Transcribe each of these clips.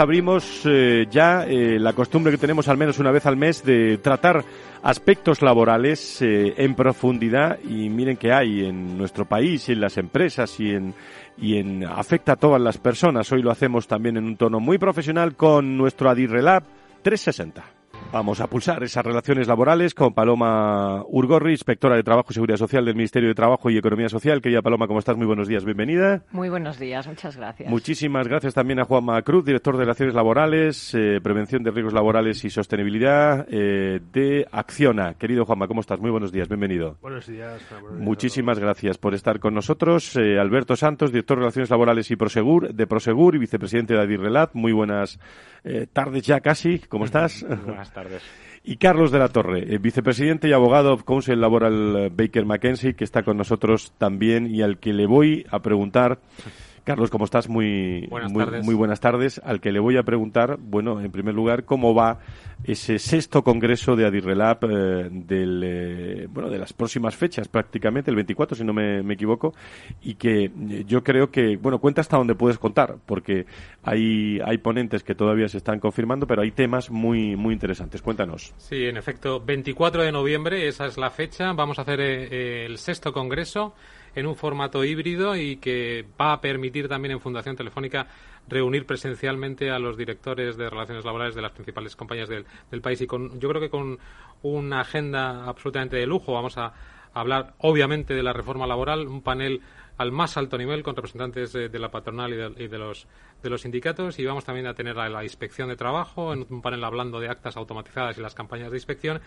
Abrimos eh, ya eh, la costumbre que tenemos al menos una vez al mes de tratar aspectos laborales eh, en profundidad y miren que hay en nuestro país y en las empresas y en y en afecta a todas las personas. Hoy lo hacemos también en un tono muy profesional con nuestro Adirrelab 360. Vamos a pulsar esas relaciones laborales con Paloma Urgorri, inspectora de Trabajo y Seguridad Social del Ministerio de Trabajo y Economía Social. Querida Paloma, ¿cómo estás? Muy buenos días, bienvenida. Muy buenos días, muchas gracias. Muchísimas gracias también a Juanma Cruz, director de Relaciones Laborales, eh, Prevención de Riesgos Laborales y Sostenibilidad eh, de Acciona. Querido Juanma, ¿cómo estás? Muy buenos días, bienvenido. Buenos días. Muchísimas gracias por estar con nosotros. Eh, Alberto Santos, director de Relaciones Laborales y Prosegur, de Prosegur y vicepresidente de Adirrelat. Muy buenas tardes ya casi, ¿cómo estás? Buenas tardes. Y Carlos de la Torre, eh, vicepresidente y abogado of Counsel Laboral eh, Baker McKenzie, que está con nosotros también y al que le voy a preguntar Carlos, ¿cómo estás? Muy buenas, muy, tardes. muy buenas tardes. Al que le voy a preguntar, bueno, en primer lugar, ¿cómo va ese sexto congreso de Adirrelab eh, del, eh, bueno, de las próximas fechas prácticamente, el 24 si no me, me, equivoco, y que eh, yo creo que, bueno, cuenta hasta donde puedes contar, porque hay, hay ponentes que todavía se están confirmando, pero hay temas muy, muy interesantes. Cuéntanos. Sí, en efecto, 24 de noviembre, esa es la fecha. Vamos a hacer eh, el sexto congreso en un formato híbrido y que va a permitir también en Fundación Telefónica reunir presencialmente a los directores de relaciones laborales de las principales compañías del, país. Y con, yo creo que con una agenda absolutamente de lujo vamos a hablar obviamente de la reforma laboral, un panel al más alto nivel con representantes de, de la patronal y de, y de, los de los sindicatos. Y vamos también a tener la, la, inspección de trabajo en un panel hablando de actas automatizadas y las campañas de inspección.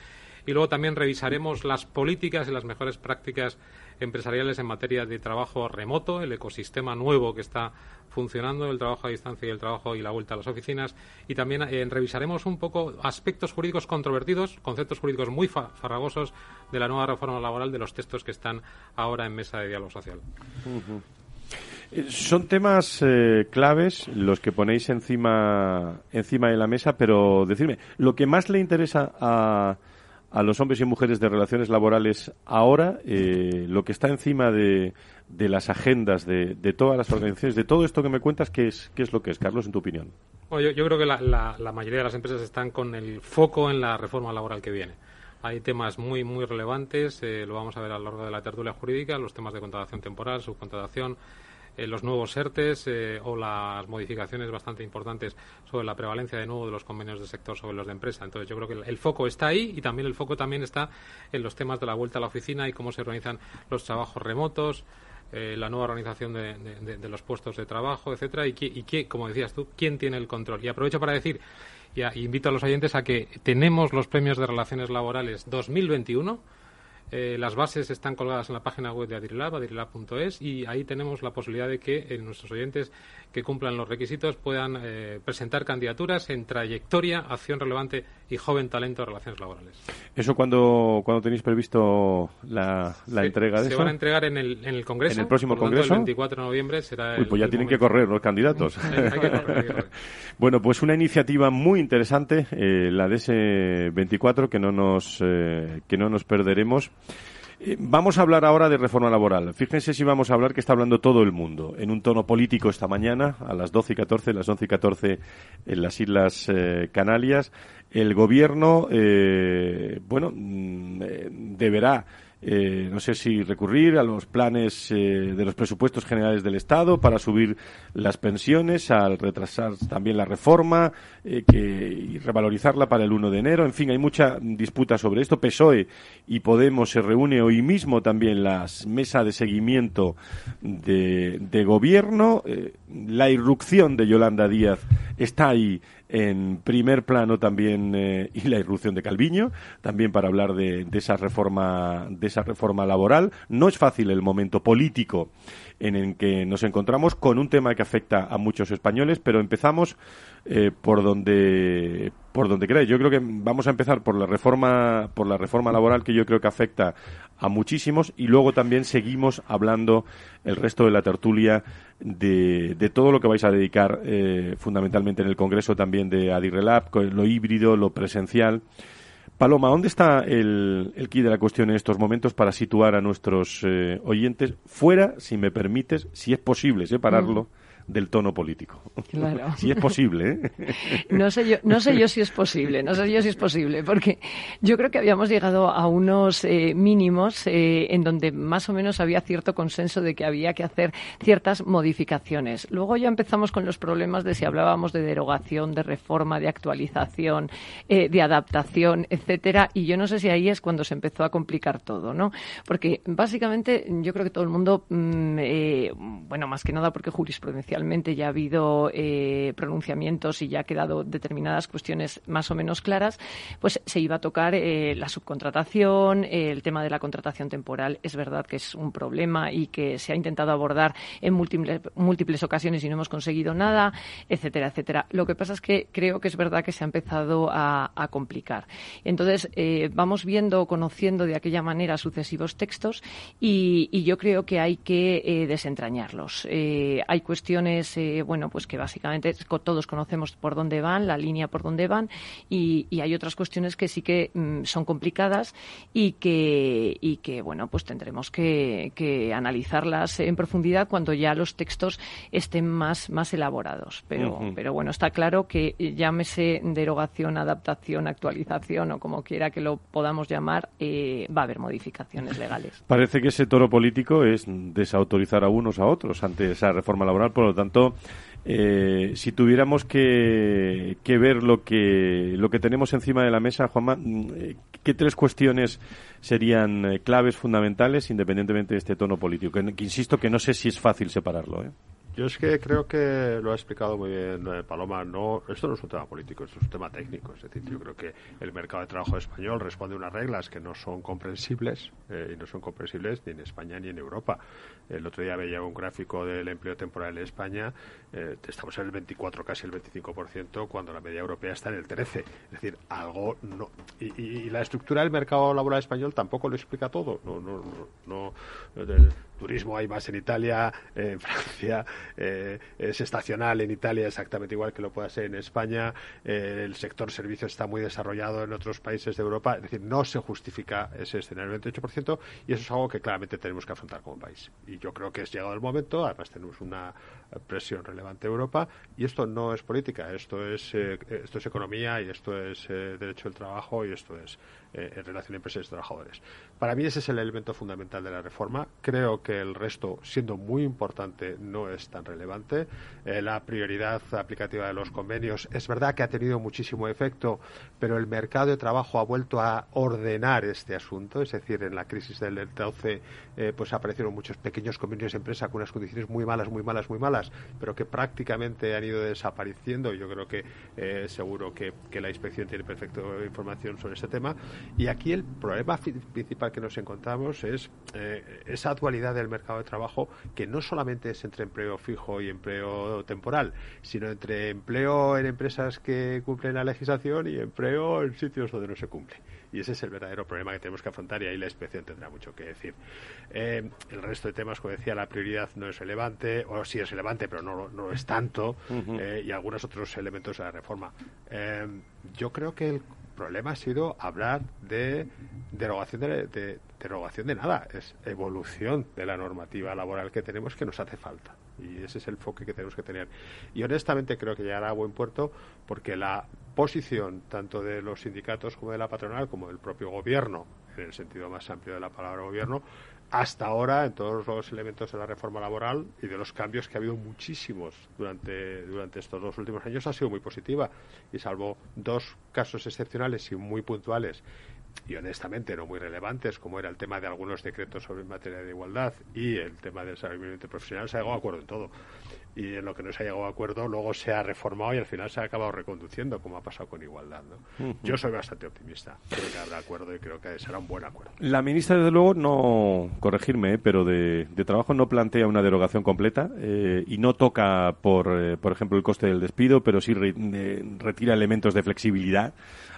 Y luego también revisaremos las políticas y las mejores prácticas empresariales en materia de trabajo remoto, el ecosistema nuevo que está funcionando, el trabajo a distancia y el trabajo y la vuelta a las oficinas. Y también eh, revisaremos un poco aspectos jurídicos controvertidos, conceptos jurídicos muy fa farragosos de la nueva reforma laboral de los textos que están ahora en mesa de diálogo social. -huh. Son temas eh, claves los que ponéis encima, encima de la mesa, pero decirme, lo que más le interesa a, a los hombres y mujeres de relaciones laborales ahora, eh, lo que está encima de, de las agendas de, de, todas las organizaciones, de todo esto que me cuentas, ¿qué es, qué es lo que es, Carlos, en tu opinión? Yo, yo, creo que la, la, la, mayoría de las empresas están con el foco en la reforma laboral que viene. Hay temas muy, muy relevantes, eh, lo vamos a ver a lo largo de la tertulia jurídica, los temas de contratación temporal, subcontratación, eh, los nuevos ERTES eh, o las modificaciones bastante importantes sobre la prevalencia de nuevo de los convenios de sector sobre los de empresa. Entonces yo creo que el, foco está ahí y también el foco también está en los temas de la vuelta a la oficina y cómo se organizan los trabajos remotos, eh, la nueva organización de, los puestos de trabajo, etcétera, y, y que, como decías tú, quién tiene el control. Y aprovecho para decir, y, y invito a los oyentes a que tenemos los premios de relaciones laborales 2021 eh, las bases están colgadas en la página web de Adirilab, adirilab.es, y ahí tenemos la posibilidad de que eh, nuestros oyentes que cumplan los requisitos puedan eh, presentar candidaturas en trayectoria, acción relevante y joven talento de relaciones laborales. ¿Eso cuando, cuando tenéis previsto la, la se, entrega de se eso? Se van a entregar en el, en el Congreso. ¿En el próximo por Congreso? Tanto, el 24 de noviembre será Uy, pues ya el tienen momento. que correr los candidatos. hay, hay que correr, hay que correr. bueno, pues una iniciativa muy interesante, eh, la de ese 24, que no nos, eh, que no nos perderemos. Eh, Vamos a hablar ahora de reforma laboral. Fíjense si vamos a hablar que está hablando todo el mundo, en un tono político esta mañana, a las 12 y 14, las 11 y 14 en las Islas eh, Canarias. El gobierno, eh, bueno, mm, deberá eh, no sé si recurrir a los planes eh, de los presupuestos generales del Estado para subir las pensiones, al retrasar también la reforma eh, que, y revalorizarla para el 1 de enero. En fin, hay mucha disputa sobre esto. PSOE y Podemos se reúne hoy mismo también la mesa de seguimiento de, gobierno. La irrupción de Yolanda Díaz está ahí en primer plano también eh, y la irrupción de Calviño, también para hablar de, de, esa reforma de esa reforma laboral. No es fácil el momento político en el que nos encontramos con un tema que afecta a muchos españoles, pero empezamos eh, por donde por donde queráis. Yo creo que vamos a empezar por la reforma por la reforma laboral que yo creo que afecta a muchísimos y luego también seguimos hablando el resto de la tertulia de, de todo lo que vais a dedicar eh, fundamentalmente en el Congreso también de Adirrelab, lo híbrido, lo presencial. Paloma, ¿dónde está el, el key de la cuestión en estos momentos para situar a nuestros eh, oyentes fuera, si me permites, si es posible separarlo, del tono político. si es posible. ¿eh? No sé yo, no sé yo si es posible, no sé yo si es posible, porque yo creo que habíamos llegado a unos eh, mínimos eh, en donde más o menos había cierto consenso de que había que hacer ciertas modificaciones. Luego ya empezamos con los problemas de si hablábamos de derogación, de reforma, de actualización, de adaptación, etcétera, y yo no sé si ahí es cuando se empezó a complicar todo, ¿no? Porque básicamente yo creo que todo el mundo, mm, bueno, más que nada porque ya ha habido pronunciamientos y ya ha quedado determinadas cuestiones más o menos claras, pues se iba a tocar eh, la subcontratación, el tema de la contratación temporal. Es verdad que es un problema y que se ha intentado abordar en múltiples, ocasiones y no hemos conseguido nada, etcétera, etcétera. Lo que pasa es que creo que es verdad que se ha empezado a, complicar. Entonces, eh, vamos viendo, conociendo de aquella manera sucesivos textos y, yo creo que hay que eh, desentrañarlos. hay cuestiones, bueno, pues que básicamente todos conocemos por dónde van, la línea por dónde van, y, hay otras cuestiones que sí que mm, son complicadas y que, y que, bueno, pues tendremos que, analizarlas en profundidad cuando ya los textos estén más, más elaborados. Pero, pero bueno, está claro que llámese derogación, adaptación, actualización o como quiera que lo podamos llamar, eh, va a haber modificaciones legales. Parece que ese toro político es desautorizar a unos a otros ante esa reforma laboral, por lo tanto, eh, si tuviéramos que, ver lo que, lo que tenemos encima de la mesa, Juanma, mm, ¿qué tres cuestiones serían eh, claves fundamentales independientemente de este tono político? Que, insisto que no sé si es fácil separarlo. ¿eh? Yo es que creo que lo ha explicado muy bien eh, Paloma. No, esto no es un tema político, esto es un tema técnico. Es decir, yo creo que el mercado de trabajo español responde a unas reglas que no son comprensibles y no son comprensibles ni en España ni en Europa. El otro día veía un gráfico del empleo temporal en España. Eh, estamos en el 24, casi el 25%, cuando la media europea está en el 13. Es decir, algo no. Y, la estructura del mercado laboral español tampoco lo explica todo. No, no, no, el turismo hay más en Italia, en Francia, eh, es estacional en Italia exactamente igual que lo pueda ser en España. Eh, el sector servicios está muy desarrollado en otros países de Europa. Es decir, no se justifica ese escenario del 28% y eso es algo que claramente tenemos que afrontar como país y yo creo que es llegado el momento, además tenemos una presión relevante Europa y esto no es política, esto es, eh, esto es economía y esto es eh, derecho del trabajo y esto es eh, en relación a empresas y trabajadores. Para mí ese es el elemento fundamental de la reforma. Creo que el resto, siendo muy importante, no es tan relevante. la prioridad aplicativa de los convenios es verdad que ha tenido muchísimo efecto, pero el mercado de trabajo ha vuelto a ordenar este asunto, es decir, en la crisis del 12 pues aparecieron muchos pequeños convenios de empresa con unas condiciones muy malas, muy malas, muy malas pero que prácticamente han ido desapareciendo. Yo creo que eh, seguro que, la inspección tiene perfecta información sobre este tema. Y aquí el problema principal que nos encontramos es eh, esa dualidad del mercado de trabajo que no solamente es entre empleo fijo y empleo temporal, sino entre empleo en empresas que cumplen la legislación y empleo en sitios donde no se cumple. Y ese es el verdadero problema que tenemos que afrontar y ahí la inspección tendrá mucho que decir. Eh, el resto de temas, como decía, la prioridad no es relevante, o sí es relevante, pero no, no es tanto, eh, y algunos otros elementos de la reforma. Eh, yo creo que el problema ha sido hablar de derogación de, derogación de nada, es evolución de la normativa laboral que tenemos que nos hace falta. Y ese es el enfoque que tenemos que tener. Y honestamente creo que llegará a buen puerto porque la posición tanto de los sindicatos como de la patronal como del propio gobierno, en el sentido más amplio de la palabra gobierno, hasta ahora en todos los elementos de la reforma laboral y de los cambios que ha habido muchísimos durante, durante estos dos últimos años ha sido muy positiva. Y salvo dos casos excepcionales y muy puntuales y honestamente no muy relevantes, como era el tema de algunos decretos sobre materia de igualdad y el tema del salario profesional, se ha llegado a acuerdo en todo y en lo que no se ha llegado a acuerdo luego se ha reformado y al final se ha acabado reconduciendo como ha pasado con igualdad ¿no? yo soy bastante optimista creo que habrá acuerdo y creo que será un buen acuerdo la ministra desde luego no corregirme ¿eh? pero de, trabajo no plantea una derogación completa eh, y no toca por eh, por ejemplo el coste del despido pero sí retira elementos de flexibilidad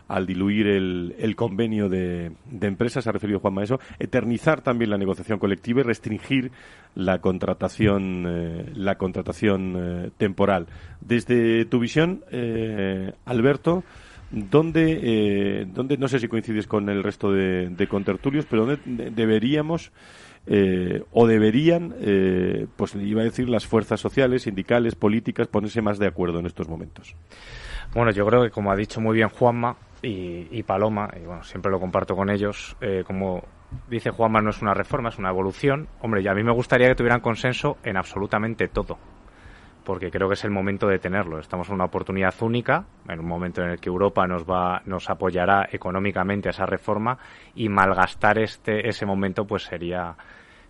al diluir el, el convenio de, de empresas, ha referido Juanma a eso, eternizar también la negociación colectiva y restringir la contratación, eh, la contratación eh, temporal. Desde tu visión, eh, Alberto, ¿dónde, ¿dónde, no sé si coincides con el resto de, de contertulios, pero dónde deberíamos o deberían, eh, pues iba a decir, las fuerzas sociales, sindicales, políticas, ponerse más de acuerdo en estos momentos? Bueno, yo creo que como ha dicho muy bien Juanma y, Paloma, y bueno, siempre lo comparto con ellos, eh, como dice Juanma, no es una reforma, es una evolución. Hombre, y a mí me gustaría que tuvieran consenso en absolutamente todo porque creo que es el momento de tenerlo. Estamos en una oportunidad única, en un momento en el que Europa nos va, nos apoyará económicamente a esa reforma y malgastar este, ese momento pues sería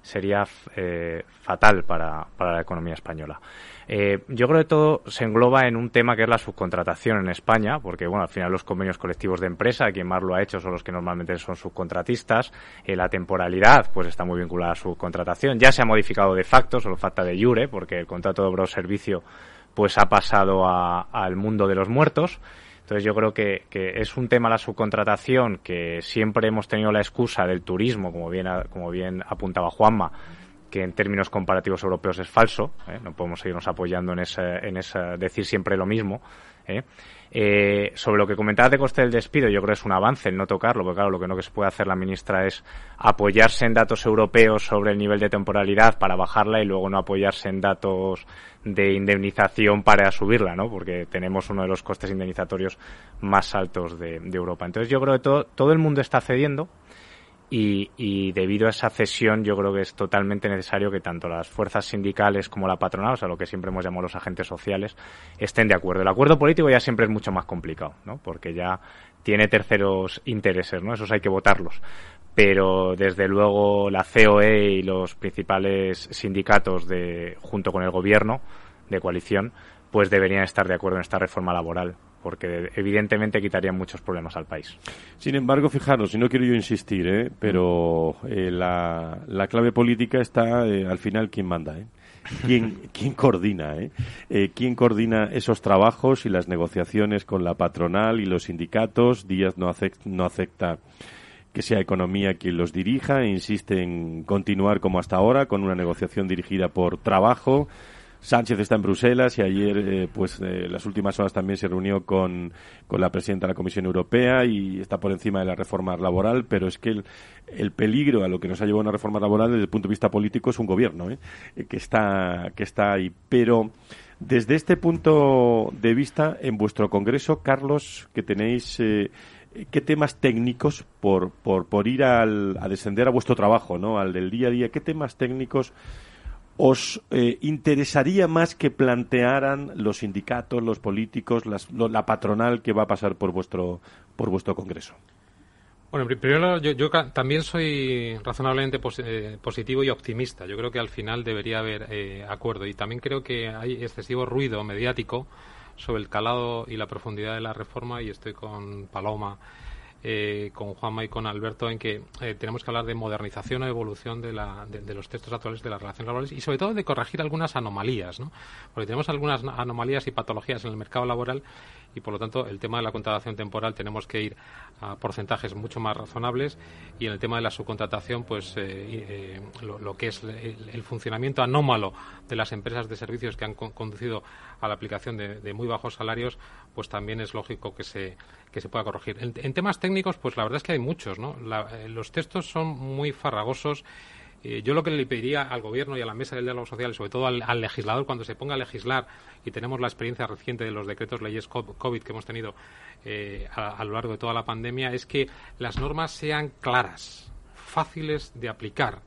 sería eh, fatal para, para la economía española. Eh, yo creo que todo se engloba en un tema que es la subcontratación en España, porque bueno, al final los convenios colectivos de empresa, quien más lo ha hecho son los que normalmente son subcontratistas. Eh, la temporalidad, pues está muy vinculada a su contratación. Ya se ha modificado de facto, solo falta de jure, porque el contrato de obra o servicio pues ha pasado al mundo de los muertos. Entonces yo creo que, que, es un tema la subcontratación que siempre hemos tenido la excusa del turismo, como bien, como bien apuntaba Juanma, que en términos comparativos europeos es falso. ¿eh? No podemos seguirnos apoyando en esa, en esa decir siempre lo mismo. ¿Eh? Eh, sobre lo que comentaba de coste del despido, yo creo que es un avance el no tocarlo, porque claro, lo que no que se puede hacer la ministra es apoyarse en datos europeos sobre el nivel de temporalidad para bajarla y luego no apoyarse en datos de indemnización para subirla, ¿no? Porque tenemos uno de los costes indemnizatorios más altos de, Europa. Entonces yo creo que todo el mundo está cediendo, y, debido a esa cesión yo creo que es totalmente necesario que tanto las fuerzas sindicales como la patronal, o sea, lo que siempre hemos llamado los agentes sociales, estén de acuerdo. El acuerdo político ya siempre es mucho más complicado, ¿no? Porque ya tiene terceros intereses, ¿no? Esos hay que votarlos. Pero desde luego la COE y los principales sindicatos de, junto con el gobierno de coalición, pues deberían estar de acuerdo en esta reforma laboral porque evidentemente quitarían muchos problemas al país. Sin embargo, fijaros, y no quiero yo insistir, ¿eh? pero eh, la, la, clave política está eh, al final quién manda, ¿eh? ¿Quién, quién coordina, eh? eh? ¿Quién coordina esos trabajos y las negociaciones con la patronal y los sindicatos? Díaz no, no acepta que sea economía quien los dirija e insiste en continuar como hasta ahora con una negociación dirigida por trabajo Sánchez está en Bruselas y ayer, eh, pues, eh, las últimas horas también se reunió con, con, la presidenta de la Comisión Europea y está por encima de la reforma laboral, pero es que el, el peligro a lo que nos ha llevado una reforma laboral desde el punto de vista político es un gobierno ¿eh? que, está, que está ahí. Pero desde este punto de vista, en vuestro Congreso, Carlos, que tenéis. Eh, ¿Qué temas técnicos, por, por, por ir al, a descender a vuestro trabajo, ¿no? al del día a día, qué temas técnicos ¿Os eh, interesaría más que plantearan los sindicatos, los políticos, la patronal que va a pasar por vuestro, por vuestro Congreso? Bueno, primero yo, también soy razonablemente eh, positivo y optimista. Yo creo que al final debería haber eh, acuerdo y también creo que hay excesivo ruido mediático sobre el calado y la profundidad de la reforma y estoy con Paloma eh, con Juanma y con Alberto en que eh, tenemos que hablar de modernización o evolución de, los textos actuales de las relaciones laborales y sobre todo de corregir algunas anomalías, ¿no? Porque tenemos algunas anomalías y patologías en el mercado laboral y por lo tanto el tema de la contratación temporal tenemos que ir a porcentajes mucho más razonables y en el tema de la subcontratación pues eh, lo, que es el, funcionamiento anómalo de las empresas de servicios que han conducido a la aplicación de, muy bajos salarios pues también es lógico que se que se pueda corregir. En, temas técnicos pues la verdad es que hay muchos no eh, los textos son muy farragosos eh, yo lo que le pediría al Gobierno y a la Mesa del Diálogo Social, y sobre todo al, legislador, cuando se ponga a legislar, y tenemos la experiencia reciente de los decretos leyes COVID que hemos tenido eh, a, lo largo de toda la pandemia, es que las normas sean claras, fáciles de aplicar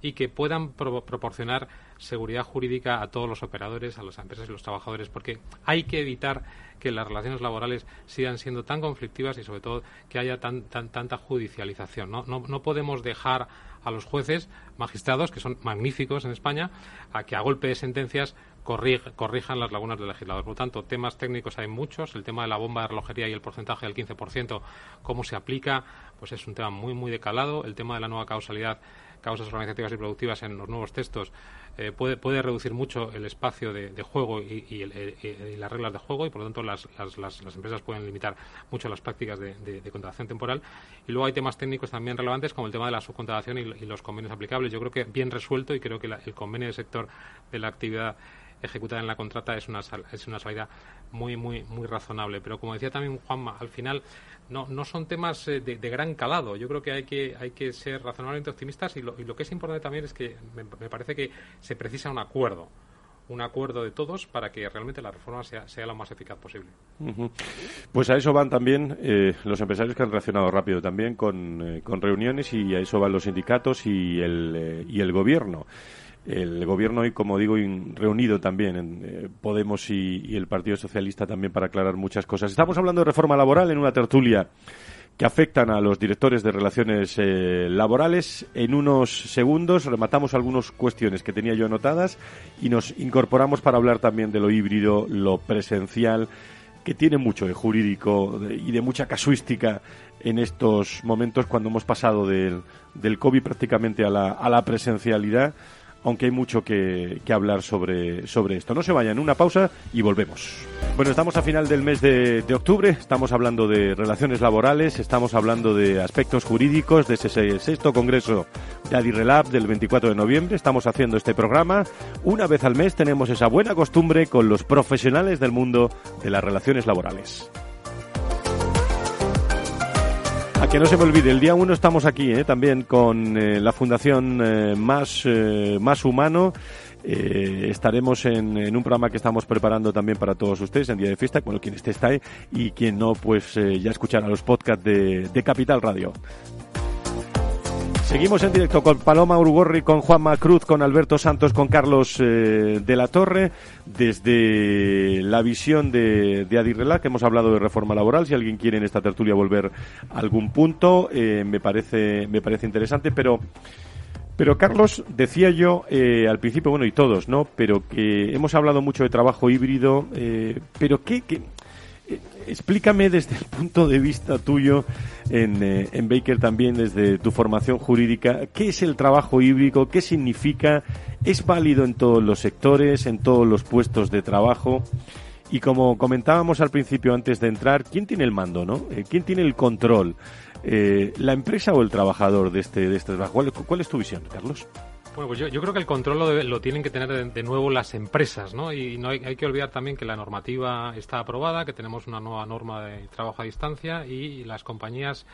y que puedan proporcionar seguridad jurídica a todos los operadores, a las empresas y los trabajadores, porque hay que evitar que las relaciones laborales sigan siendo tan conflictivas y sobre todo que haya tan, tanta judicialización. No podemos dejar a los jueces, magistrados, que son magníficos en España, a que a golpe de sentencias corrijan las lagunas del legislador. Por lo tanto, temas técnicos hay muchos. El tema de la bomba de relojería y el porcentaje del 15%, cómo se aplica, pues es un tema muy, muy decalado. El tema de la nueva causalidad, causas organizativas y productivas en los nuevos textos, eh, puede, puede reducir mucho el espacio de, juego y, las reglas de juego y por lo tanto las, las, empresas pueden limitar mucho las prácticas de, contratación temporal. Y luego hay temas técnicos también relevantes como el tema de la subcontratación y, los convenios aplicables. Yo creo que bien resuelto y creo que el convenio de sector de la actividad ejecutada en la contrata es una, es una salida muy, muy, muy razonable. Pero como decía también Juanma, al final no, no son temas eh, de, gran calado. Yo creo que hay que, hay que ser razonablemente optimistas y lo, y lo que es importante también es que me, parece que se precisa un acuerdo un acuerdo de todos para que realmente la reforma sea, sea lo más eficaz posible. Pues a eso van también eh, los empresarios que han reaccionado rápido también con, eh, con reuniones y a eso van los sindicatos y el, y el gobierno el gobierno hoy, como digo, reunido también en eh, Podemos y, el Partido Socialista también para aclarar muchas cosas. Estamos hablando de reforma laboral en una tertulia que afectan a los directores de relaciones eh, laborales. En unos segundos rematamos algunas cuestiones que tenía yo anotadas y nos incorporamos para hablar también de lo híbrido, lo presencial, que tiene mucho de jurídico y de mucha casuística en estos momentos cuando hemos pasado del, del COVID prácticamente a la, a la presencialidad aunque hay mucho que, hablar sobre, sobre esto. No se vayan, una pausa y volvemos. Bueno, estamos a final del mes de, octubre, estamos hablando de relaciones laborales, estamos hablando de aspectos jurídicos de ese sexto congreso de Adirrelab del 24 de noviembre. Estamos haciendo este programa. Una vez al mes tenemos esa buena costumbre con los profesionales del mundo de las relaciones laborales. Que no se me olvide, el día uno estamos aquí ¿eh? también con eh, la Fundación eh, Más, Más Humano. estaremos en, un programa que estamos preparando también para todos ustedes en día de fiesta, bueno, quien esté está ahí y quien no, pues ya escuchará los podcasts de, de Capital Radio. Seguimos en directo con Paloma Urugorri, con Juanma Cruz, con Alberto Santos, con Carlos eh, de la Torre, desde la visión de, de Adirrela, que hemos hablado de reforma laboral. Si alguien quiere en esta tertulia volver a algún punto, eh, me, parece, me parece interesante, pero... Pero Carlos, decía yo eh, al principio, bueno, y todos, ¿no? Pero que hemos hablado mucho de trabajo híbrido, pero ¿qué, qué, explícame desde el punto de vista tuyo en, eh, en, Baker también, desde tu formación jurídica, ¿qué es el trabajo híbrido? ¿Qué significa? ¿Es válido en todos los sectores, en todos los puestos de trabajo? Y como comentábamos al principio antes de entrar, ¿quién tiene el mando, no? Eh, ¿Quién tiene el control? Eh, ¿La empresa o el trabajador de este, de este trabajo? ¿Cuál es tu visión, Carlos? Bueno, pues yo, creo que el control lo, tienen que tener de, nuevo las empresas, ¿no? Y no hay, que olvidar también que la normativa está aprobada, que tenemos una nueva norma de trabajo a distancia y las compañías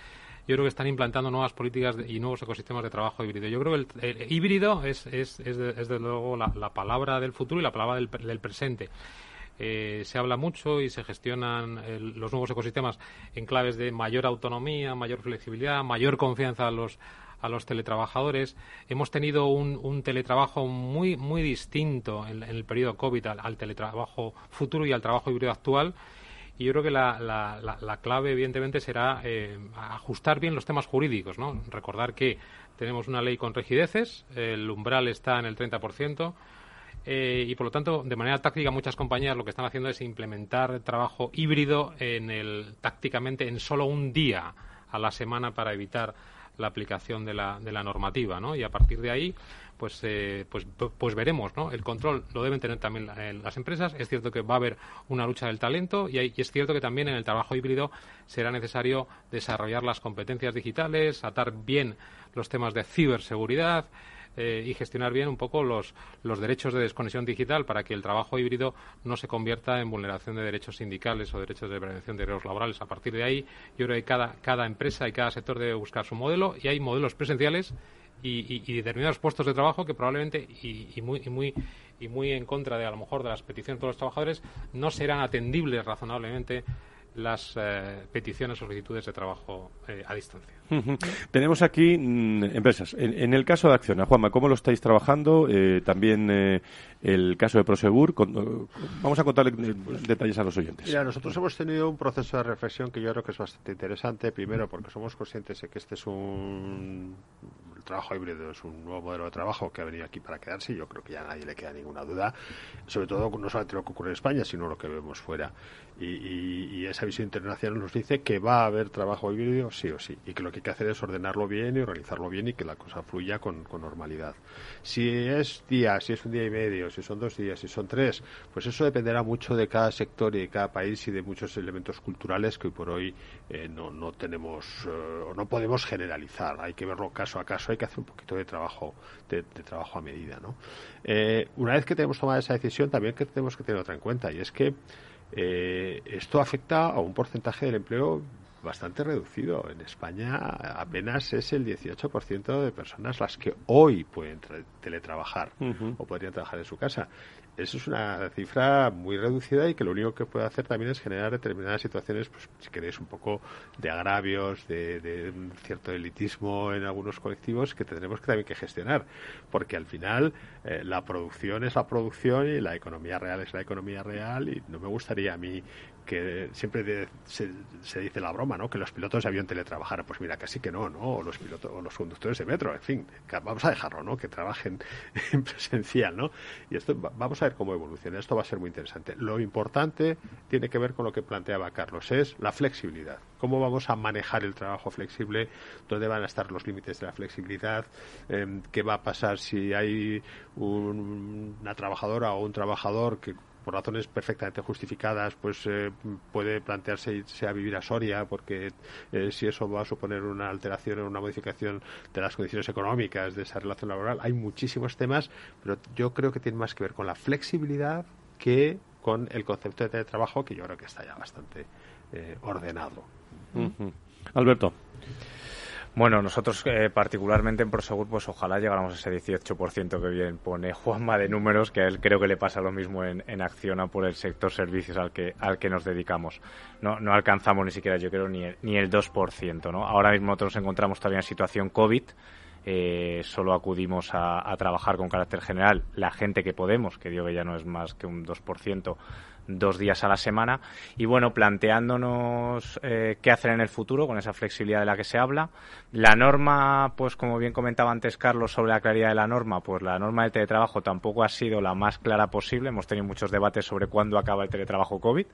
yo creo que están implantando nuevas políticas y nuevos ecosistemas de trabajo híbrido. Yo creo que el, híbrido es, es, es, de, luego la, palabra del futuro y la palabra del, presente. Eh, se habla mucho y se gestionan los nuevos ecosistemas en claves de mayor autonomía, mayor flexibilidad, mayor confianza a los, a los teletrabajadores. Hemos tenido un, teletrabajo muy, muy distinto en, el periodo COVID al, teletrabajo futuro y al trabajo híbrido actual. Y yo creo que la, la, clave, evidentemente, será eh, ajustar bien los temas jurídicos. ¿no? Recordar que tenemos una ley con rigideces, el umbral está en el 30%. Eh, y por lo tanto, de manera táctica, muchas compañías lo que están haciendo es implementar trabajo híbrido en el, tácticamente en solo un día a la semana para evitar la aplicación de la, de la normativa, ¿no? Y a partir de ahí, pues, eh, pues, pues veremos, ¿no? El control lo deben tener también las empresas. Es cierto que va a haber una lucha del talento y, y, es cierto que también en el trabajo híbrido será necesario desarrollar las competencias digitales, atar bien los temas de ciberseguridad, eh, y gestionar bien un poco los, los derechos de desconexión digital para que el trabajo híbrido no se convierta en vulneración de derechos sindicales o derechos de prevención de riesgos laborales. A partir de ahí, yo creo que cada, cada empresa y cada sector debe buscar su modelo y hay modelos presenciales y, y, determinados puestos de trabajo que probablemente y, y, muy y muy y muy en contra de a lo mejor de las peticiones de los trabajadores no serán atendibles razonablemente las eh, peticiones o solicitudes de trabajo eh, a distancia. Tenemos aquí mm, empresas. En, el caso de Acciona, Juanma, ¿cómo lo estáis trabajando? Eh, también el caso de Prosegur. vamos a contarle detalles a los oyentes. Mira, nosotros hemos tenido un proceso de reflexión que yo creo que es bastante interesante. Primero, porque somos conscientes de que este es un trabajo híbrido es un nuevo modelo de trabajo que ha venido aquí para quedarse y yo creo que ya a nadie le queda ninguna duda, sobre todo no solamente lo que ocurre en España, sino lo que vemos fuera. Y, esa visión internacional nos dice que va a haber trabajo híbrido sí o sí, y que lo que hay que hacer es ordenarlo bien y organizarlo bien y que la cosa fluya con, normalidad. Si es día, si es un día y medio, si son dos días, si son tres, pues eso dependerá mucho de cada sector y de cada país y de muchos elementos culturales que hoy por hoy eh, no, no tenemos eh, o no podemos generalizar. Hay que verlo caso a caso, hay que hacer un poquito de trabajo, de, trabajo a medida. ¿no? Eh, una vez que tenemos tomada esa decisión, también que tenemos que tener otra en cuenta, y es que eh, esto afecta a un porcentaje del empleo bastante reducido. En España apenas es el 18% de personas las que hoy pueden teletrabajar o podrían trabajar en su casa. Eso es una cifra muy reducida y que lo único que puede hacer también es generar determinadas situaciones, pues si queréis, un poco de agravios, de, un cierto elitismo en algunos colectivos que tendremos que también que gestionar, porque al final eh, la producción es la producción y la economía real es la economía real y no me gustaría a mí que siempre se, dice la broma, ¿no? Que los pilotos de avión teletrabajaran. Pues mira, casi que no, ¿no? O los pilotos, o los conductores de metro, en fin, vamos a dejarlo, ¿no? Que trabajen en presencial, ¿no? Y esto vamos a ver cómo evoluciona. Esto va a ser muy interesante. Lo importante tiene que ver con lo que planteaba Carlos, es la flexibilidad. ¿Cómo vamos a manejar el trabajo flexible? ¿Dónde van a estar los límites de la flexibilidad? Em, ¿Qué va a pasar si hay una trabajadora o un trabajador que por razones perfectamente justificadas, pues eh, puede plantearse irse a vivir a Soria, porque eh, si eso va a suponer una alteración o una modificación de las condiciones económicas de esa relación laboral. Hay muchísimos temas, pero yo creo que tiene más que ver con la flexibilidad que con el concepto de teletrabajo, que yo creo que está ya bastante eh, ordenado. Alberto. Bueno, nosotros eh, particularmente en Prosegur, pues ojalá llegáramos a ese 18% que bien pone Juanma de números, que a él creo que le pasa lo mismo en, en Acciona por el sector servicios al que, al que nos dedicamos. No, no alcanzamos ni siquiera, yo creo, ni el, ni el 2%, ¿no? Ahora mismo nosotros nos encontramos todavía en situación COVID, eh, solo acudimos a, a, trabajar con carácter general la gente que podemos, que digo que ya no es más que un 2%, dos días a la semana y bueno, planteándonos eh, qué hacer en el futuro con esa flexibilidad de la que se habla. La norma, pues como bien comentaba antes Carlos sobre la claridad de la norma, pues la norma del teletrabajo tampoco ha sido la más clara posible. Hemos tenido muchos debates sobre cuándo acaba el teletrabajo COVID,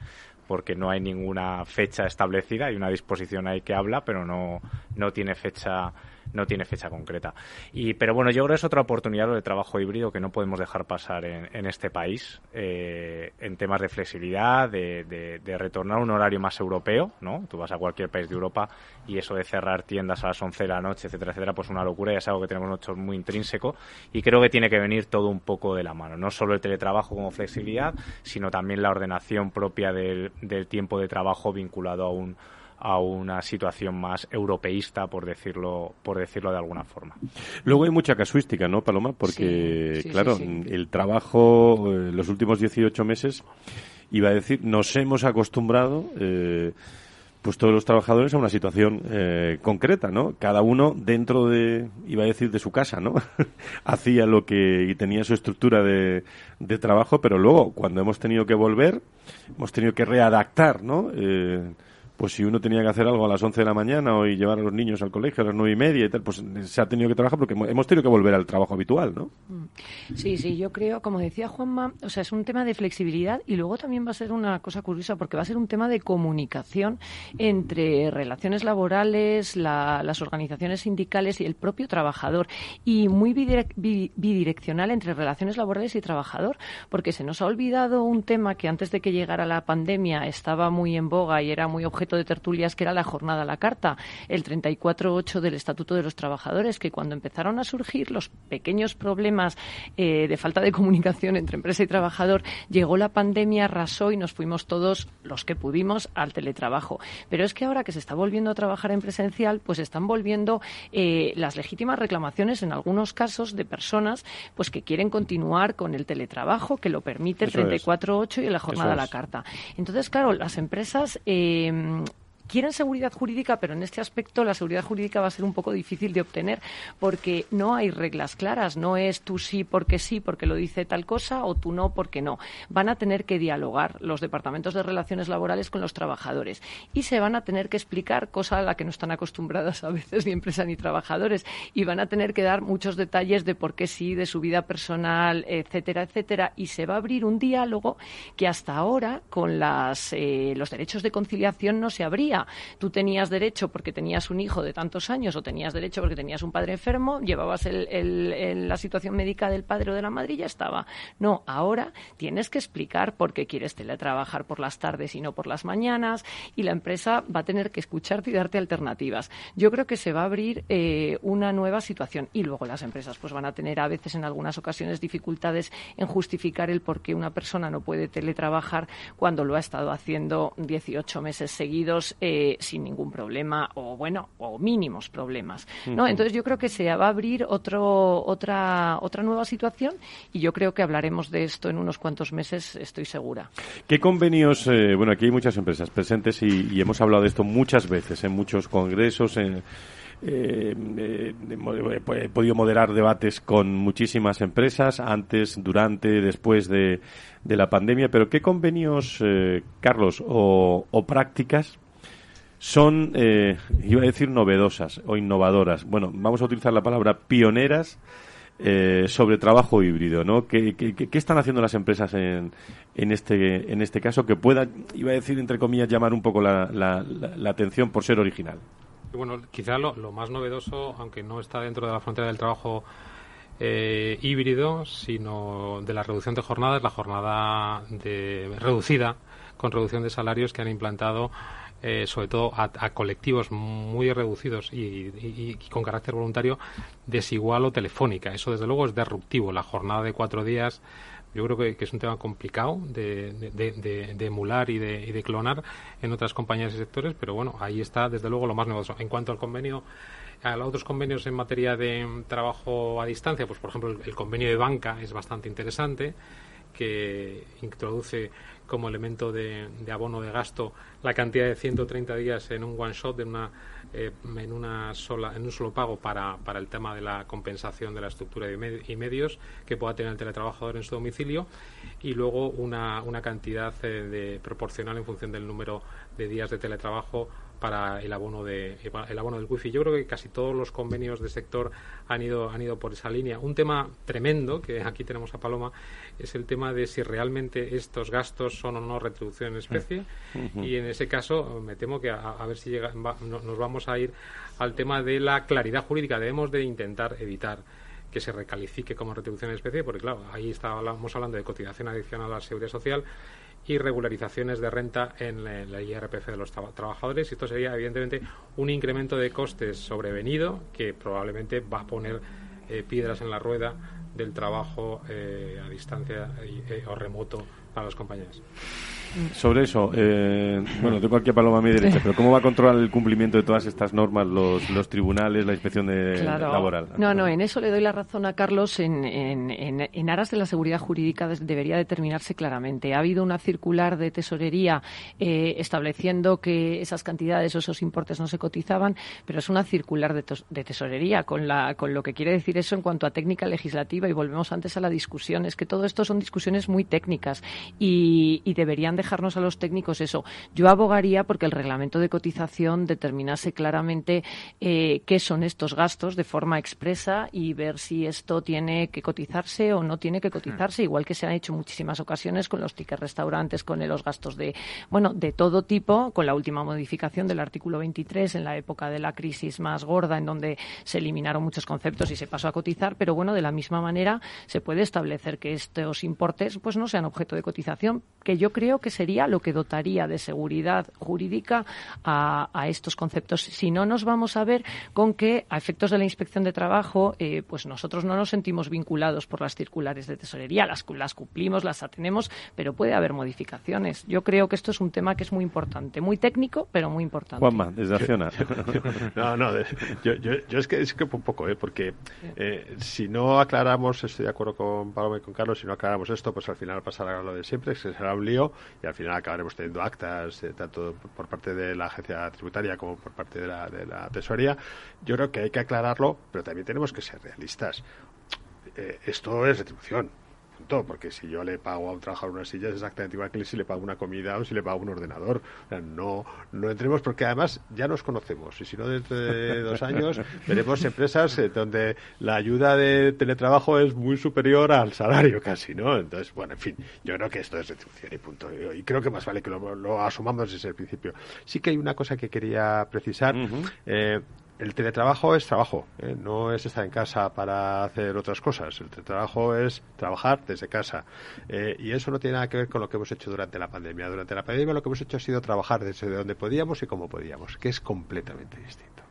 porque no hay ninguna fecha establecida, hay una disposición ahí que habla, pero no, no tiene fecha no tiene fecha concreta. Y, pero bueno, yo creo que es otra oportunidad de trabajo híbrido que no podemos dejar pasar en, este país eh, en temas de flexibilidad, de, retornar a un horario más europeo, ¿no? Tú vas a cualquier país de Europa y eso de cerrar tiendas a las 11 de la noche, etcétera, etcétera, pues una locura, ya es algo que tenemos nosotros muy intrínseco y creo que tiene que venir todo un poco de la mano, no solo el teletrabajo como flexibilidad, sino también la ordenación propia del tiempo de trabajo vinculado a un a una situación más europeísta, por decirlo, por decirlo de alguna forma. Luego hay mucha casuística, ¿no, Paloma? Porque, claro, el trabajo, eh, los últimos 18 meses, iba a decir, nos hemos acostumbrado, eh, pues todos los trabajadores a una situación eh, concreta, ¿no? Cada uno dentro de, iba a decir, de su casa, ¿no? Hacía lo que y tenía su estructura de, de, trabajo, pero luego, cuando hemos tenido que volver, hemos tenido que readaptar, ¿no? Eh, pues si uno tenía que hacer algo a las 11 de la mañana o y llevar a los niños al colegio a las nueve y media y tal, pues se ha tenido que trabajar porque hemos tenido que volver al trabajo habitual, ¿no? Mm. Sí, sí, yo creo, como decía Juanma, o sea, es un tema de flexibilidad y luego también va a ser una cosa curiosa porque va a ser un tema de comunicación entre relaciones laborales, las organizaciones sindicales y el propio trabajador y muy bidireccional entre relaciones laborales y trabajador, porque se nos ha olvidado un tema que antes de que llegara la pandemia estaba muy en boga y era muy objeto de tertulias que era la jornada a la carta, el 34.8 del Estatuto de los Trabajadores, que cuando empezaron a surgir los pequeños problemas eh, de falta de comunicación entre empresa y trabajador, llegó la pandemia, arrasó y nos fuimos todos los que pudimos al teletrabajo. Pero es que ahora que se está volviendo a trabajar en presencial, pues están volviendo eh, las legítimas reclamaciones en algunos casos de personas pues que quieren continuar con el teletrabajo que lo permite el 34.8 y la jornada a la carta. Entonces, claro, las empresas eh, quieren seguridad jurídica, pero en este aspecto la seguridad jurídica va a ser un poco difícil de obtener porque no hay reglas claras. No es tú sí porque sí, porque lo dice tal cosa, o tú no porque no. Van a tener que dialogar los departamentos de relaciones laborales con los trabajadores y se van a tener que explicar, cosa a la que no están acostumbradas a veces ni empresa ni trabajadores, y van a tener que dar muchos detalles de por qué sí, de su vida personal, etcétera, etcétera, y se va a abrir un diálogo que hasta ahora con eh, los derechos de conciliación no se abría. Tú tenías derecho porque tenías un hijo de tantos años o tenías derecho porque tenías un padre enfermo, llevabas la situación médica del padre o de la madre y ya estaba. No, ahora tienes que explicar por qué quieres teletrabajar por las tardes y no por las mañanas y la empresa va a tener que escucharte y darte alternativas. Yo creo que se va a abrir eh, una nueva situación y luego las empresas pues van a tener a veces en algunas ocasiones dificultades en justificar el por qué una persona no puede teletrabajar cuando lo ha estado haciendo 18 meses seguidos sin ningún problema o bueno o mínimos problemas no entonces yo creo que se va a abrir otro, otra otra nueva situación y yo creo que hablaremos de esto en unos cuantos meses estoy segura. Qué convenios eh, bueno aquí hay muchas empresas presentes y, y, hemos hablado de esto muchas veces en muchos congresos en eh, eh, he podido moderar debates con muchísimas empresas antes, durante, después de, la pandemia, pero ¿qué convenios, eh, Carlos, o, prácticas son, iba a decir, novedosas o innovadoras? Bueno, vamos a utilizar la palabra pioneras. sobre trabajo híbrido, ¿no? ¿Qué, están haciendo las empresas en, en, este, en este caso que pueda, iba a decir, entre comillas, llamar un poco la, la atención por ser original? Bueno, quizá lo, más novedoso, aunque no está dentro de la frontera del trabajo eh, híbrido, sino de la reducción de jornadas, la jornada de, reducida con reducción de salarios que han implantado eh, sobre todo a, colectivos muy reducidos y, con carácter voluntario desigual o telefónica. Eso desde luego es disruptivo. La jornada de cuatro días yo creo que, es un tema complicado de, emular y, de, clonar en otras compañías y sectores, pero bueno, ahí está desde luego lo más novedoso. En cuanto al convenio, a los otros convenios en materia de trabajo a distancia, pues por ejemplo el, convenio de banca es bastante interesante, que introduce como elemento de, abono de gasto la cantidad de 130 días en un one shot de una eh, en, una sola, en un solo pago para, para el tema de la compensación de la estructura y, medios que pueda tener el teletrabajador en su domicilio y luego una, una cantidad eh, de, proporcional en función del número de días de teletrabajo para el abono de el abono del wifi. Yo creo que casi todos los convenios de sector han ido han ido por esa línea. Un tema tremendo que aquí tenemos a Paloma es el tema de si realmente estos gastos son o no retribución en especie y en ese caso me temo que a, ver si llega, nos vamos a ir al tema de la claridad jurídica. Debemos de intentar evitar que se recalifique como retribución en especie, porque claro, ahí estábamos hablando de cotización adicional a la seguridad social y regularizaciones de renta en la IRPF de los trabajadores. Y esto sería, evidentemente, un incremento de costes sobrevenido que probablemente va a poner eh, piedras en la rueda del trabajo eh, a distancia eh, o remoto para las compañías. Sobre eso, eh, bueno, tengo aquí a Paloma a mi derecha, pero ¿cómo va a controlar el cumplimiento de todas estas normas los, los tribunales, la inspección de, laboral? No, no, en eso le doy la razón a Carlos. En, en, en, aras de la seguridad jurídica debería determinarse claramente. Ha habido una circular de tesorería eh, estableciendo que esas cantidades o esos importes no se cotizaban, pero es una circular de, de, tesorería, con, la, con lo que quiere decir eso en cuanto a técnica legislativa. Y volvemos antes a la discusión. Es que todo esto son discusiones muy técnicas y, y deberían dejarnos a los técnicos eso. Yo abogaría porque el reglamento de cotización determinase claramente eh, qué son estos gastos de forma expresa y ver si esto tiene que cotizarse o no tiene que cotizarse, igual que se han hecho muchísimas ocasiones con los tickets restaurantes, con los gastos de, bueno, de todo tipo, con la última modificación del artículo 23 en la época de la crisis más gorda, en donde se eliminaron muchos conceptos y se pasó a cotizar, pero bueno, de la misma manera se puede establecer que estos importes pues no sean objeto de cotización, que yo creo que sería lo que dotaría de seguridad jurídica a, estos conceptos. Si no, nos vamos a ver con que, a efectos de la inspección de trabajo, eh, pues nosotros no nos sentimos vinculados por las circulares de tesorería, las, las cumplimos, las atenemos, pero puede haber modificaciones. Yo creo que esto es un tema que es muy importante, muy técnico, pero muy importante. Juanma, desde Acciona. no, no, yo, es que es que un poco, ¿eh? porque eh, si no aclaramos estoy de acuerdo con Paloma y con Carlos, si no aclaramos esto, pues al final pasará lo de siempre, que será un lío y al final acabaremos teniendo actas, eh, tanto por parte de la agencia tributaria como por parte de la, de la tesorería. Yo creo que hay que aclararlo, pero también tenemos que ser realistas. Eh, esto es retribución porque si yo le pago a un trabajador una silla es exactamente igual que si le pago una comida o si le pago un ordenador. no, no entremos porque además ya nos conocemos y si no dentro de dos años veremos empresas eh, donde la ayuda de teletrabajo es muy superior al salario casi, ¿no? Entonces, bueno, en fin, yo creo que esto es retribución y punto. Y creo que más vale que lo, asumamos desde el principio. Sí que hay una cosa que quería precisar el teletrabajo es trabajo, ¿eh? no es estar en casa para hacer otras cosas. El teletrabajo es trabajar desde casa. Eh, y eso no tiene nada que ver con lo que hemos hecho durante la pandemia. Durante la pandemia lo que hemos hecho ha sido trabajar desde donde podíamos y como podíamos, que es completamente distinto.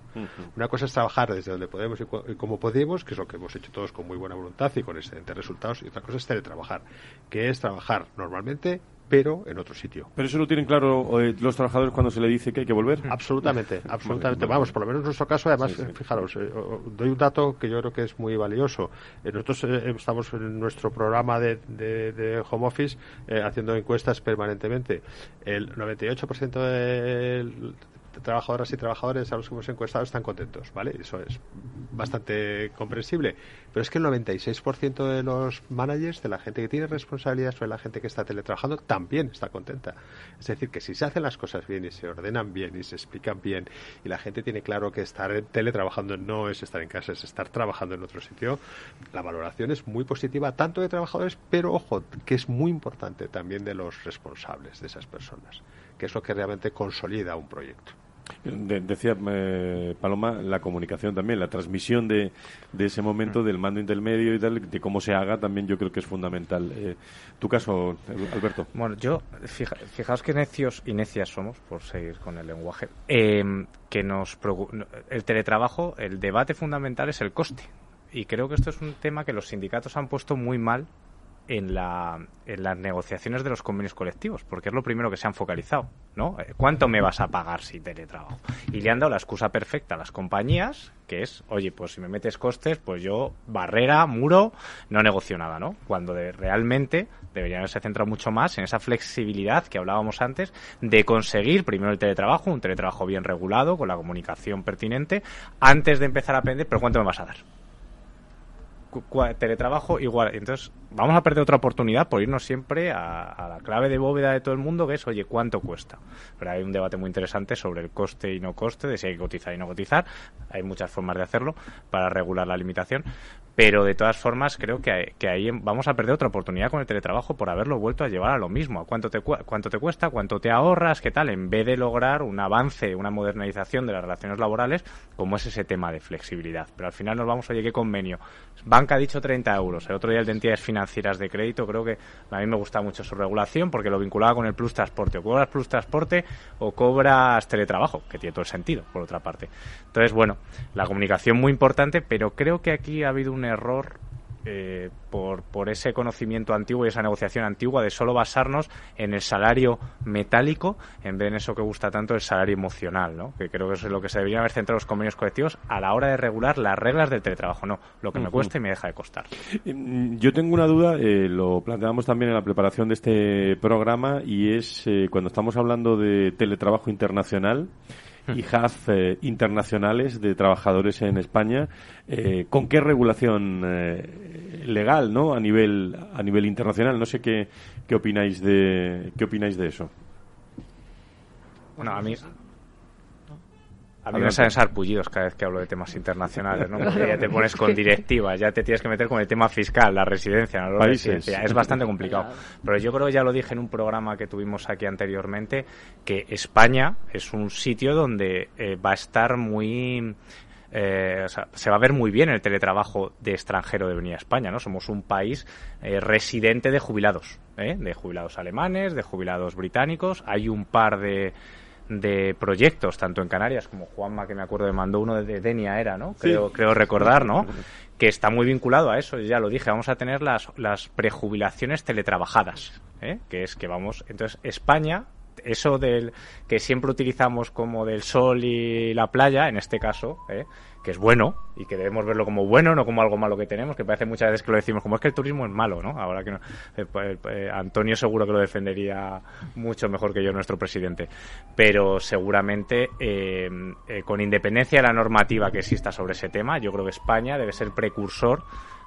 Una cosa es trabajar desde donde podemos y, como podemos, que es lo que hemos hecho todos con muy buena voluntad y con excelentes resultados, y otra cosa es teletrabajar, que es trabajar normalmente pero en otro sitio. ¿Pero eso lo tienen claro eh, los trabajadores cuando se le dice que hay que volver? Absolutamente, absolutamente. Vamos, por lo menos en nuestro caso, además, fijaros, eh, doy un dato que yo creo que es muy valioso. Eh, nosotros estamos en nuestro programa de, de home office haciendo encuestas permanentemente. El 98% de trabajadoras y trabajadores a los que hemos encuestado están contentos, ¿vale? Eso es bastante comprensible. Pero es que el 96% de los managers, de la gente que tiene responsabilidad sobre la gente que está teletrabajando, también está contenta. Es decir, que si se hacen las cosas bien y se ordenan bien y se explican bien y la gente tiene claro que estar teletrabajando no es estar en casa, es estar trabajando en otro sitio, la valoración es muy positiva, tanto de trabajadores, pero ojo, que es muy importante también de los responsables de esas personas, que es lo que realmente consolida un proyecto decía eh, Paloma, la comunicación también, la transmisión de, de, ese momento del mando intermedio y tal, de cómo se haga, también yo creo que es fundamental. Eh, tu caso, Alberto. Bueno, yo, fijaos que necios y necias somos, por seguir con el lenguaje, eh, que nos el teletrabajo, el debate fundamental es el coste. Y creo que esto es un tema que los sindicatos han puesto muy mal en, la, en las negociaciones de los convenios colectivos, porque es lo primero que se han focalizado, ¿no? Eh, ¿Cuánto me vas a pagar si teletrabajo? Y le han dado la excusa perfecta a las compañías, que es, oye, pues si me metes costes, pues yo barrera, muro, no negocio nada, ¿no? Cuando realmente deberían haberse centrado mucho más en esa flexibilidad que hablábamos antes de conseguir primero el teletrabajo, un teletrabajo bien regulado, con la comunicación pertinente, antes de empezar a aprender, pero ¿cuánto me vas a dar? Teletrabajo igual. Entonces, vamos a perder otra oportunidad por irnos siempre a, la clave de bóveda de todo el mundo, que es, oye, ¿cuánto cuesta? Pero hay un debate muy interesante sobre el coste y no coste, de si hay que cotizar y no cotizar. Hay muchas formas de hacerlo para regular la limitación. Pero de todas formas, creo que, que ahí vamos a perder otra oportunidad con el teletrabajo por haberlo vuelto a llevar a lo mismo. cuánto te, cuánto te cuesta? ¿Cuánto te ahorras? ¿Qué tal? En vez de lograr un avance, una modernización de las relaciones laborales, como es ese tema de flexibilidad. Pero al final nos vamos, oye, ¿qué convenio? Banca ha dicho 30 euros. El otro día el de entidades financieras de crédito, creo que a mí me gusta mucho su regulación porque lo vinculaba con el plus transporte. O cobras plus transporte o cobras teletrabajo, que tiene todo el sentido, por otra parte. Entonces, bueno, la comunicación muy importante, pero creo que aquí ha habido un error eh, por, por ese conocimiento antiguo y esa negociación antigua de solo basarnos en el salario metálico en vez de en eso que gusta tanto el salario emocional, ¿no? que creo que eso es lo que se deberían haber centrado los convenios colectivos a la hora de regular las reglas del teletrabajo, no lo que me cuesta y me deja de costar. Mm, yo tengo una duda, eh, lo planteamos también en la preparación de este programa y es eh, cuando estamos hablando de teletrabajo internacional, y HAF eh, internacionales de trabajadores en España. Eh, ¿Con qué regulación eh, legal, no, a nivel a nivel internacional? No sé qué qué opináis de qué opináis de eso. Bueno, a mí a mí me salen sarpullidos cada vez que hablo de temas internacionales, ¿no? Porque ya te pones con directivas, ya te tienes que meter con el tema fiscal, la residencia, la residencia. Es bastante complicado. Pero yo creo que ya lo dije en un programa que tuvimos aquí anteriormente, que España es un sitio donde eh, va a estar muy... Eh, o sea, se va a ver muy bien el teletrabajo de extranjero de venir a España, ¿no? Somos un país eh, residente de jubilados, de jubilados alemanes, de jubilados británicos. Hay un par de de proyectos, tanto en Canarias como Juanma, que me acuerdo de mandó uno de Denia, era, ¿no? Creo, creo recordar, ¿no? Que está muy vinculado a eso, ya lo dije, vamos a tener las, las prejubilaciones teletrabajadas, ¿eh? que es que vamos, entonces España eso del que siempre utilizamos como del sol y la playa, en este caso, ¿eh? que es bueno y que debemos verlo como bueno, no como algo malo que tenemos, que parece muchas veces que lo decimos como es que el turismo es malo, ¿no? Ahora que no, eh, pues, eh, Antonio seguro que lo defendería mucho mejor que yo nuestro presidente, pero seguramente eh, con independencia de la normativa que exista sobre ese tema, yo creo que España debe ser precursor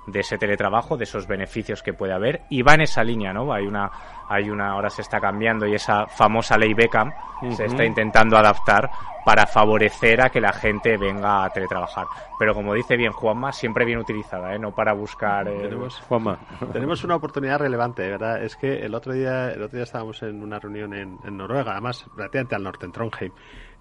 de ese teletrabajo, de esos beneficios que puede haber y va en esa línea, ¿no? Hay una, hay una, ahora se está cambiando y esa famosa ley Beckham se está intentando adaptar para favorecer a que la gente venga a teletrabajar. Pero como dice bien Juanma, siempre bien utilizada, ¿eh? No para buscar. Tenemos, Juanma. tenemos una oportunidad relevante, ¿verdad? Es que el otro día, el otro día estábamos en una reunión en, en Noruega, además relativamente al norte, en Trondheim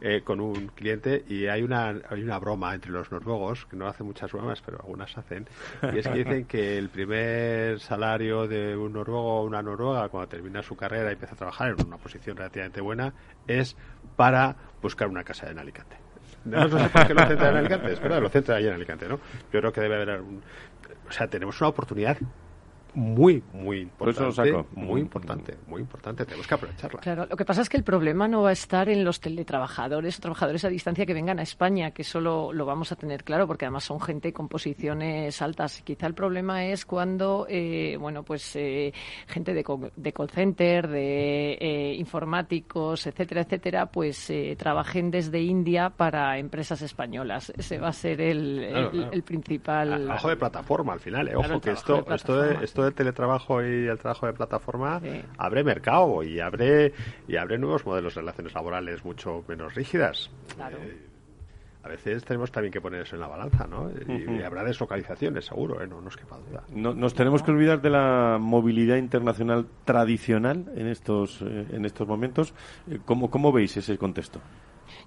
eh, con un cliente y hay una, hay una broma entre los noruegos, que no hacen muchas bromas, pero algunas hacen, y es que dicen que el primer salario de un noruego o una noruega cuando termina su carrera y empieza a trabajar en una posición relativamente buena es para buscar una casa en Alicante. No, sé por qué lo centran en Alicante, es verdad, lo centran ahí en Alicante, ¿no? Yo creo que debe haber un... O sea, tenemos una oportunidad muy, muy importante. Muy importante, muy importante. Tenemos que aprovecharla. Claro, lo que pasa es que el problema no va a estar en los teletrabajadores o trabajadores a distancia que vengan a España, que eso lo, vamos a tener claro, porque además son gente con posiciones altas. Quizá el problema es cuando, eh, bueno, pues eh, gente de, de, call center, de eh, informáticos, etcétera, etcétera, pues trabajen desde India para empresas españolas. Ese va a ser el, el, principal. Ojo de plataforma al final, Ojo que esto, esto, esto del teletrabajo y el trabajo de plataforma abre mercado y abre y abre nuevos modelos de relaciones laborales mucho menos rígidas. Eh, a veces tenemos también que poner eso en la balanza, ¿no? Y, habrá deslocalizaciones, seguro, ¿eh? no nos quepa duda. No, nos tenemos que olvidar de la movilidad internacional tradicional en estos, eh, en estos momentos. ¿Cómo, ¿Cómo veis ese contexto?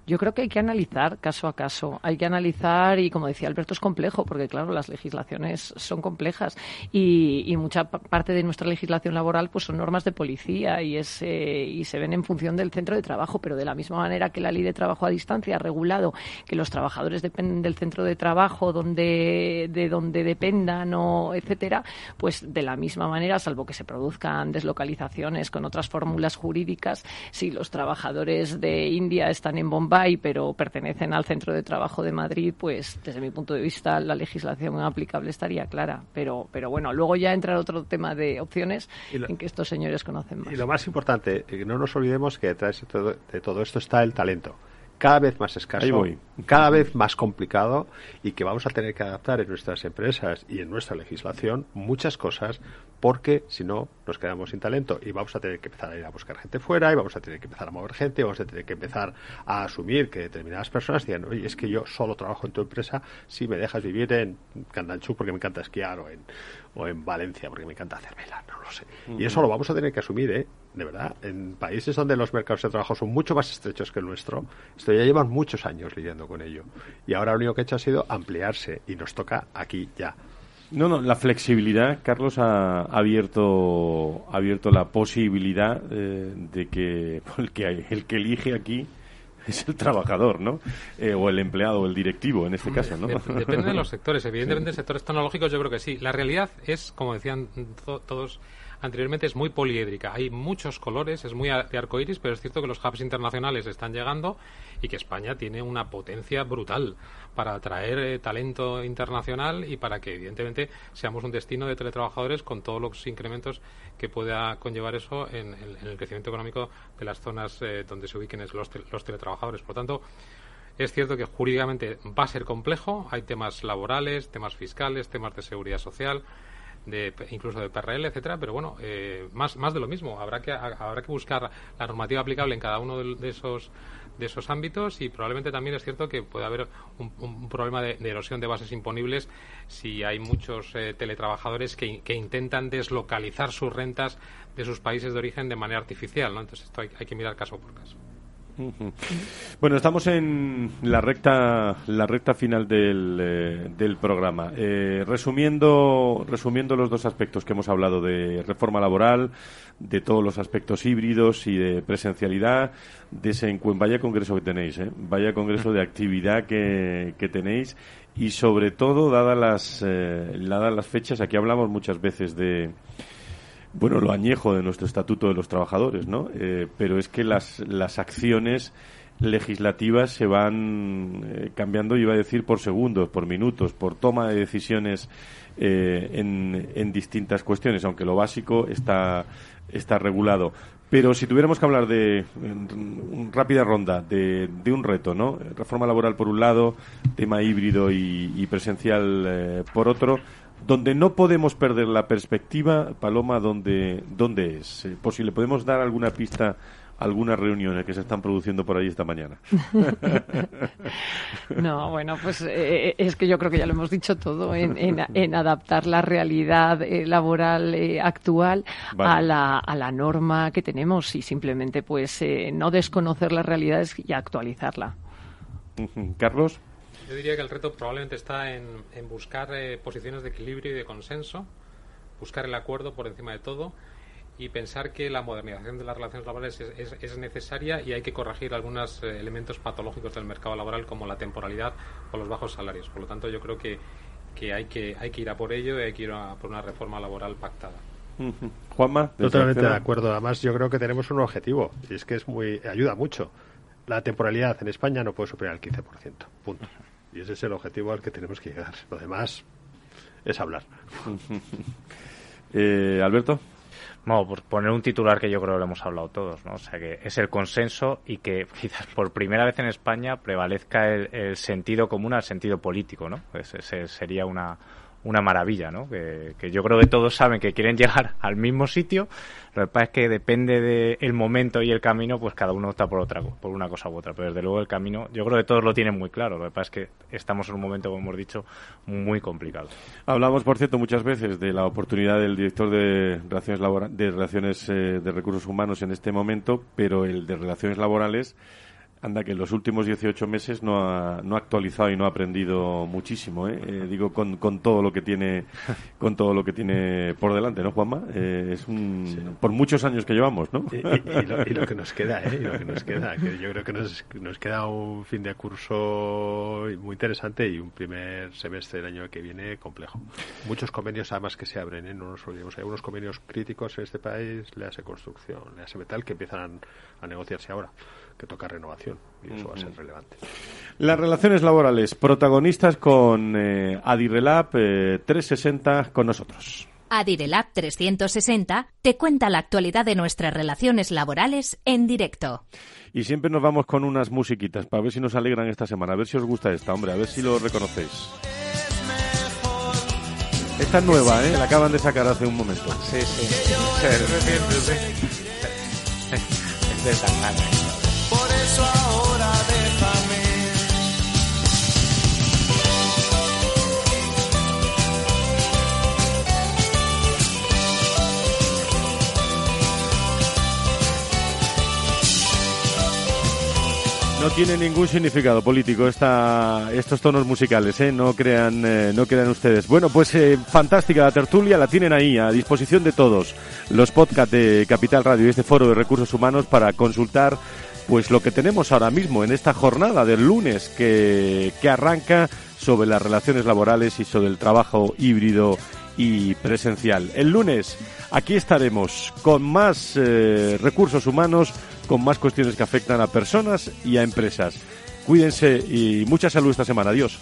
Yo creo que hay que analizar caso a caso. Hay que analizar, y como decía Alberto, es complejo, porque claro, las legislaciones son complejas y, mucha parte de nuestra legislación laboral pues son normas de policía y, es, y se ven en función del centro de trabajo, pero de la misma manera que la ley de trabajo a distancia ha regulado que los trabajadores dependen del centro de trabajo donde, de donde dependan o etcétera, pues de la misma manera, salvo que se produzcan deslocalizaciones con otras fórmulas jurídicas, si los trabajadores de India están en Bombay, pero pertenecen al centro de trabajo de Madrid, pues desde mi punto de vista la legislación aplicable estaría clara. Pero, pero bueno, luego ya entra otro tema de opciones en que estos señores conocen más. Y lo más importante, que no nos olvidemos que detrás de todo esto está el talento cada vez más escaso, cada vez más complicado y que vamos a tener que adaptar en nuestras empresas y en nuestra legislación muchas cosas porque si no nos quedamos sin talento y vamos a tener que empezar a ir a buscar gente fuera y vamos a tener que empezar a mover gente, vamos a tener que empezar a asumir que determinadas personas digan, oye, es que yo solo trabajo en tu empresa si me dejas vivir en Candanchú porque me encanta esquiar o en, o en Valencia porque me encanta hacer vela, no lo sé. Y eso lo vamos a tener que asumir, ¿eh? De verdad, en países donde los mercados de trabajo son mucho más estrechos que el nuestro, esto ya llevan muchos años lidiando con ello. Y ahora lo único que ha hecho ha sido ampliarse y nos toca aquí ya. No, no, la flexibilidad, Carlos, ha abierto, ha abierto la posibilidad eh, de que el, que el que elige aquí es el trabajador, ¿no? Eh, o el empleado o el directivo, en este caso, ¿no? Depende de los sectores. Evidentemente, en sectores tecnológicos yo creo que sí. La realidad es, como decían todos anteriormente, es muy poliédrica. Hay muchos colores, es muy de arcoiris, pero es cierto que los hubs internacionales están llegando y que España tiene una potencia brutal para atraer eh, talento internacional y para que, evidentemente, seamos un destino de teletrabajadores con todos los incrementos que pueda conllevar eso en, el crecimiento económico de las zonas eh, donde se ubiquen los, los teletrabajadores. Por tanto, es cierto que jurídicamente va a ser complejo, hay temas laborales, temas fiscales, temas de seguridad social, de, incluso de PRL, etcétera, pero bueno, eh, más, más de lo mismo. Habrá que, habrá que buscar la normativa aplicable en cada uno de, esos de esos ámbitos y probablemente también es cierto que puede haber un, problema de, erosión de bases imponibles si hay muchos eh, teletrabajadores que, que, intentan deslocalizar sus rentas de sus países de origen de manera artificial, ¿no? Entonces esto hay que mirar caso por caso. Bueno, estamos en la recta, la recta final del, eh, del programa. Eh, resumiendo, resumiendo los dos aspectos que hemos hablado de reforma laboral, de todos los aspectos híbridos y de presencialidad, de ese vaya congreso que tenéis, ¿eh? vaya congreso de actividad que, que tenéis y sobre todo, dadas las, dadas las fechas, aquí hablamos muchas veces de bueno, lo añejo de nuestro Estatuto de los Trabajadores, ¿no? Eh, pero es que las, las acciones legislativas se van eh, cambiando, iba a decir, por segundos, por minutos, por toma de decisiones eh, en, en, distintas cuestiones, aunque lo básico está, está regulado. Pero si tuviéramos que hablar de rápida ronda de, de, un reto, ¿no? Reforma laboral por un lado, tema híbrido y, presencial por otro, donde no podemos perder la perspectiva, Paloma, ¿dónde, dónde es? Eh, por si le podemos dar alguna pista algunas reuniones que se están produciendo por ahí esta mañana. no, bueno, pues eh, eh, es que yo creo que ya lo hemos dicho todo en, en, adaptar la realidad laboral actual a, la, a la norma que tenemos y simplemente pues no desconocer las realidades y actualizarla. Carlos. Yo diría que el reto probablemente está en, buscar eh, posiciones de equilibrio y de consenso, buscar el acuerdo por encima de todo y pensar que la modernización de las relaciones laborales es, necesaria y hay que corregir algunos eh, elementos patológicos del mercado laboral como la temporalidad o los bajos salarios. Por lo tanto, yo creo que, que, hay, que hay que ir a por ello y hay que ir a por una reforma laboral pactada. Juanma, totalmente de acuerdo. Además, yo creo que tenemos un objetivo y es que es muy ayuda mucho. La temporalidad en España no puede superar el 15%. Punto. Y ese es el objetivo al que tenemos que llegar. Lo demás es hablar. eh, Alberto. No, por poner un titular que yo creo que lo hemos hablado todos, ¿no? O sea, que es el consenso y que quizás por primera vez en España prevalezca el, sentido común al sentido político, ¿no? ese sería una, una maravilla, ¿no? Que, yo creo que todos saben que quieren llegar al mismo sitio, lo que pasa es que depende del momento y el camino, pues cada uno opta por otra, por una cosa u otra, pero desde luego el camino, yo creo que todos lo tienen muy claro, lo que pasa es que estamos en un momento, como hemos dicho, muy complicado. Hablamos, por cierto, muchas veces de la oportunidad del director de relaciones de relaciones eh, de recursos humanos en este momento, pero el de relaciones laborales anda que en los últimos 18 meses no ha, no ha actualizado y no ha aprendido muchísimo, ¿eh? eh digo con, con, todo lo que tiene con todo lo que tiene por delante, ¿no, Juanma? Eh, es un, por muchos años que llevamos, ¿no? Y, lo, que nos queda, ¿eh? Y lo que nos queda, que yo creo que nos, nos queda un fin de curso muy interesante y un primer semestre del año que viene complejo. Muchos convenios además que se abren, ¿eh? No nos olvidemos, hay unos convenios críticos en este país, le hace construcción, le hace metal, que empiezan a negociarse ahora que toca renovación y eso va a ser relevante. Las relaciones laborales, protagonistas con eh, Adirelab 360 eh, con nosotros. Adirelab 360 te cuenta la actualidad de nuestras relaciones laborales en directo. Y siempre nos vamos con unas musiquitas para ver si nos alegran esta semana, a ver si os gusta esta, hombre, a ver si lo reconocéis. Esta es nueva, ¿eh? La acaban de sacar hace un momento. Sí, sí. Es de. No tiene ningún significado político esta, estos tonos musicales, ¿eh? no, crean, eh, no crean ustedes. Bueno, pues eh, fantástica la tertulia, la tienen ahí a disposición de todos los podcasts de Capital Radio y este foro de recursos humanos para consultar pues lo que tenemos ahora mismo en esta jornada del lunes que, que arranca sobre las relaciones laborales y sobre el trabajo híbrido y presencial. El lunes aquí estaremos con más eh, recursos humanos, con más cuestiones que afectan a personas y a empresas. Cuídense y mucha salud esta semana. Adiós.